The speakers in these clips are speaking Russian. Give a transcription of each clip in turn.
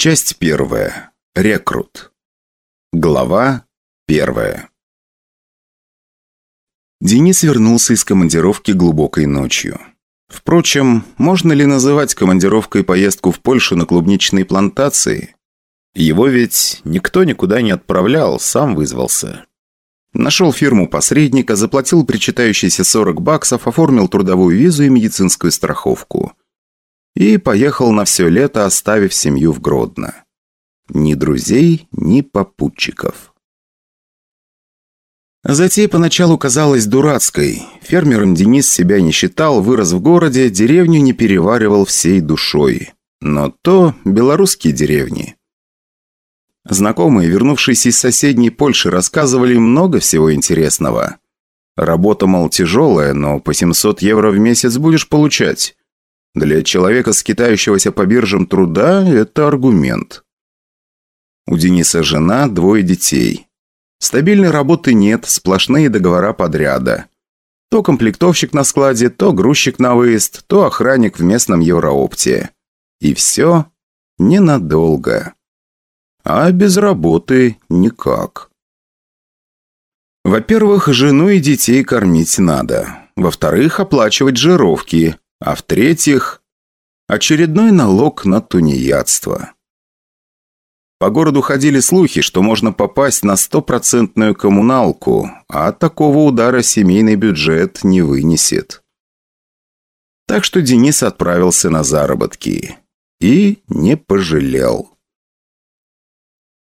Часть первая. Рекрут. Глава первая. Денис вернулся из командировки глубокой ночью. Впрочем, можно ли называть командировкой поездку в Польшу на клубничные плантации? Его ведь никто никуда не отправлял, сам вызвался. Нашел фирму посредника, заплатил причитающиеся 40 баксов, оформил трудовую визу и медицинскую страховку – и поехал на все лето, оставив семью в Гродно. Ни друзей, ни попутчиков. Затея поначалу казалась дурацкой. Фермером Денис себя не считал, вырос в городе, деревню не переваривал всей душой. Но то белорусские деревни. Знакомые, вернувшиеся из соседней Польши, рассказывали много всего интересного. Работа, мол, тяжелая, но по 700 евро в месяц будешь получать. Для человека, скитающегося по биржам труда, это аргумент. У Дениса жена, двое детей. Стабильной работы нет, сплошные договора подряда. То комплектовщик на складе, то грузчик на выезд, то охранник в местном Евроопте. И все ненадолго. А без работы никак. Во-первых, жену и детей кормить надо. Во-вторых, оплачивать жировки. А в-третьих, очередной налог на тунеядство. По городу ходили слухи, что можно попасть на стопроцентную коммуналку, а такого удара семейный бюджет не вынесет. Так что Денис отправился на заработки. И не пожалел.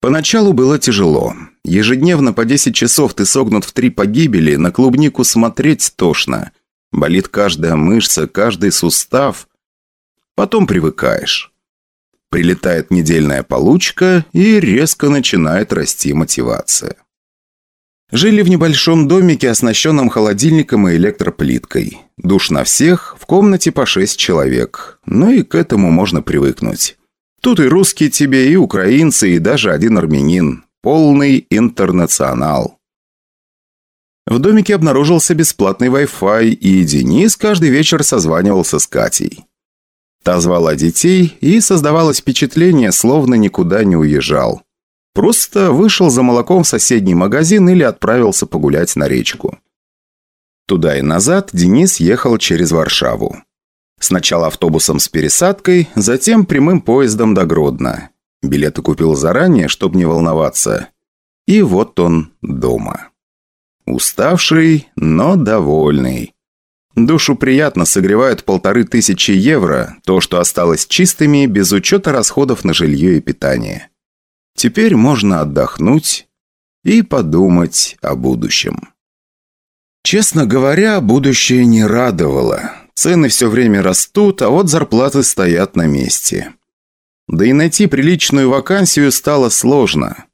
Поначалу было тяжело. Ежедневно по 10 часов ты согнут в три погибели, на клубнику смотреть тошно. Болит каждая мышца, каждый сустав. Потом привыкаешь. Прилетает недельная получка, и резко начинает расти мотивация. Жили в небольшом домике, оснащенном холодильником и электроплиткой. Душ на всех, в комнате по шесть человек. Ну и к этому можно привыкнуть. Тут и русские тебе, и украинцы, и даже один армянин. Полный интернационал. В домике обнаружился бесплатный Wi-Fi, и Денис каждый вечер созванивался с Катей. Та звала детей, и создавалось впечатление, словно никуда не уезжал. Просто вышел за молоком в соседний магазин или отправился погулять на речку. Туда и назад Денис ехал через Варшаву. Сначала автобусом с пересадкой, затем прямым поездом до Гродно. Билеты купил заранее, чтобы не волноваться. И вот он дома. Уставший, но довольный. Душу приятно согревают полторы тысячи евро, то, что осталось чистыми, без учета расходов на жилье и питание. Теперь можно отдохнуть и подумать о будущем. Честно говоря, будущее не радовало. Цены все время растут, а вот зарплаты стоят на месте. Да и найти приличную вакансию стало сложно.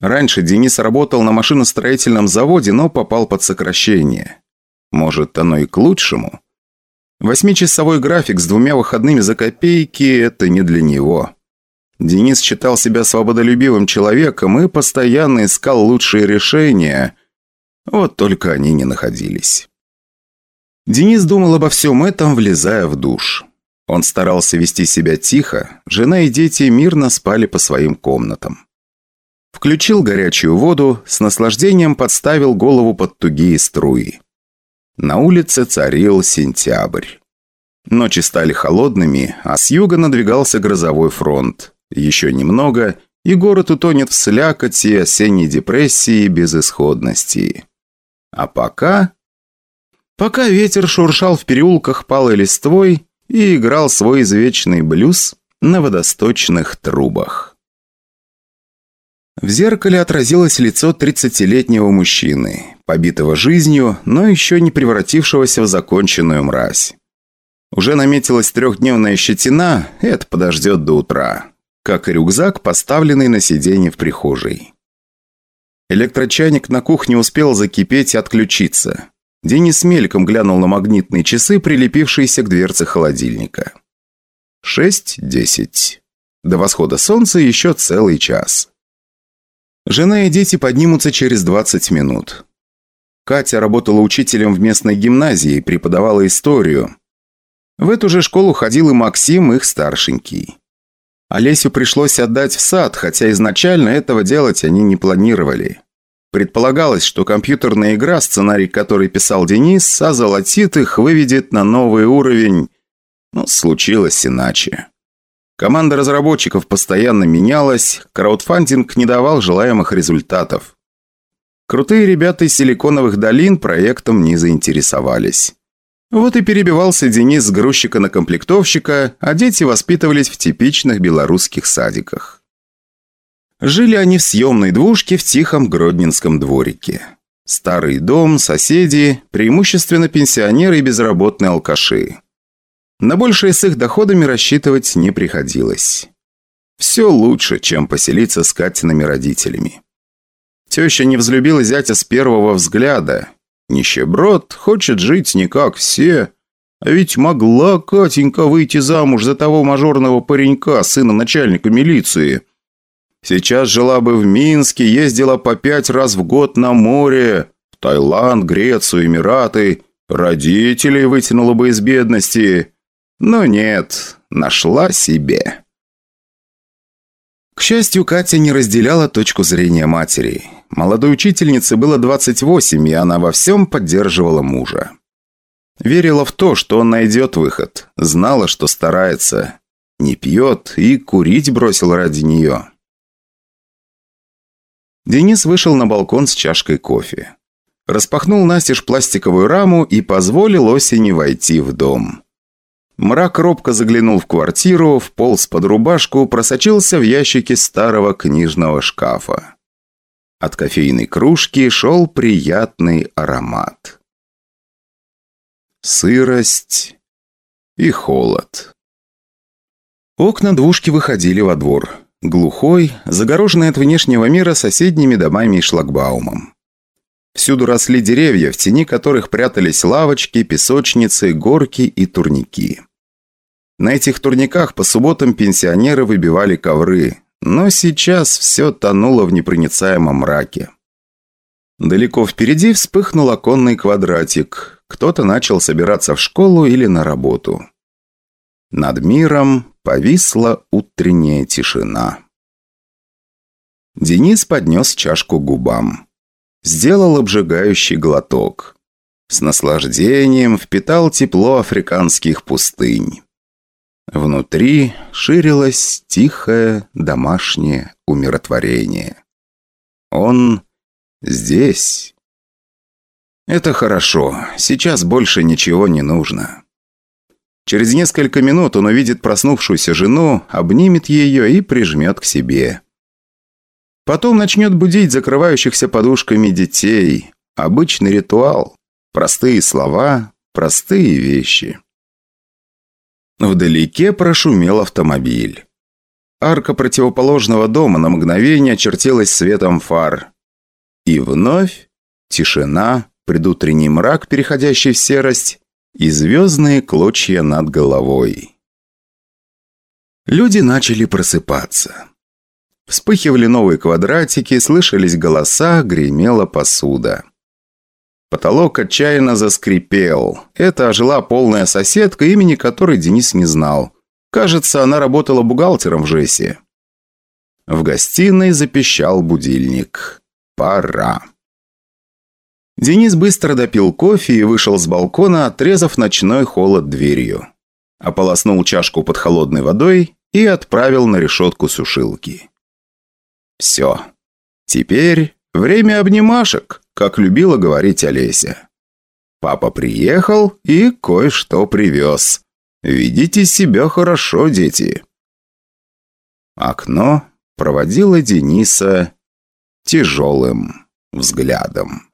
Раньше Денис работал на машиностроительном заводе, но попал под сокращение. Может, оно и к лучшему? Восьмичасовой график с двумя выходными за копейки – это не для него. Денис считал себя свободолюбивым человеком и постоянно искал лучшие решения. Вот только они не находились. Денис думал обо всем этом, влезая в душ. Он старался вести себя тихо, жена и дети мирно спали по своим комнатам. Включил горячую воду, с наслаждением подставил голову под тугие струи. На улице царил сентябрь. Ночи стали холодными, а с юга надвигался грозовой фронт. Еще немного, и город утонет в слякоти, осенней депрессии и безысходности. А пока... Пока ветер шуршал в переулках палой листвой и играл свой извечный блюз на водосточных трубах. В зеркале отразилось лицо 30-летнего мужчины, побитого жизнью, но еще не превратившегося в законченную мразь. Уже наметилась трехдневная щетина, это подождет до утра. Как и рюкзак, поставленный на сиденье в прихожей. Электрочайник на кухне успел закипеть и отключиться. Денис мельком глянул на магнитные часы, прилепившиеся к дверце холодильника. Шесть десять. До восхода солнца еще целый час. Жена и дети поднимутся через 20 минут. Катя работала учителем в местной гимназии и преподавала историю. В эту же школу ходил и Максим, их старшенький. Олесю пришлось отдать в сад, хотя изначально этого делать они не планировали. Предполагалось, что компьютерная игра, сценарий которой писал Денис, озолотит их, выведет на новый уровень. Но случилось иначе. Команда разработчиков постоянно менялась, краудфандинг не давал желаемых результатов. Крутые ребята из Силиконовых долин проектом не заинтересовались. Вот и перебивался Денис с грузчика на комплектовщика, а дети воспитывались в типичных белорусских садиках. Жили они в съемной двушке в тихом Гродненском дворике. Старый дом, соседи, преимущественно пенсионеры и безработные алкаши. На большее с их доходами рассчитывать не приходилось. Все лучше, чем поселиться с Катиными родителями. Теща не взлюбила зятя с первого взгляда Нищеброд хочет жить не как все. А ведь могла Катенька выйти замуж за того мажорного паренька, сына начальника милиции. Сейчас жила бы в Минске, ездила по пять раз в год на море, в Таиланд, Грецию, Эмираты. Родителей вытянула бы из бедности. Но нет, нашла себе. К счастью, Катя не разделяла точку зрения матери. Молодой учительнице было 28, и она во всем поддерживала мужа. Верила в то, что он найдет выход. Знала, что старается. Не пьет и курить бросил ради нее. Денис вышел на балкон с чашкой кофе. Распахнул настежь пластиковую раму и позволил осени войти в дом. Мрак робко заглянул в квартиру, вполз под рубашку, просочился в ящики старого книжного шкафа. От кофейной кружки шел приятный аромат. Сырость и холод. Окна двушки выходили во двор. Глухой, загороженный от внешнего мира соседними домами и шлагбаумом. Всюду росли деревья, в тени которых прятались лавочки, песочницы, горки и турники. На этих турниках по субботам пенсионеры выбивали ковры, но сейчас все тонуло в непроницаемом мраке. Далеко впереди вспыхнул оконный квадратик. Кто-то начал собираться в школу или на работу. Над миром повисла утренняя тишина. Денис поднес чашку к губам. Сделал обжигающий глоток. С наслаждением впитал тепло африканских пустынь. Внутри ширилось тихое домашнее умиротворение. Он здесь. Это хорошо. Сейчас больше ничего не нужно. Через несколько минут он увидит проснувшуюся жену, обнимет ее и прижмет к себе. Потом начнет будить закрывающихся подушками детей. Обычный ритуал. Простые слова, простые вещи. Вдалеке прошумел автомобиль. Арка противоположного дома на мгновение очертилась светом фар. И вновь тишина, предутренний мрак, переходящий в серость, и звездные клочья над головой. Люди начали просыпаться. Вспыхивали новые квадратики, слышались голоса, гремела посуда. Потолок отчаянно заскрипел. Это ожила полная соседка, имени которой Денис не знал. Кажется, она работала бухгалтером в ЖЭСе. В гостиной запищал будильник. Пора. Денис быстро допил кофе и вышел с балкона, отрезав ночной холод дверью. Ополоснул чашку под холодной водой и отправил на решетку сушилки. Все. Теперь время обнимашек как любила говорить Олеся. Папа приехал и кое-что привез. Ведите себя хорошо, дети. Окно проводило Дениса тяжелым взглядом.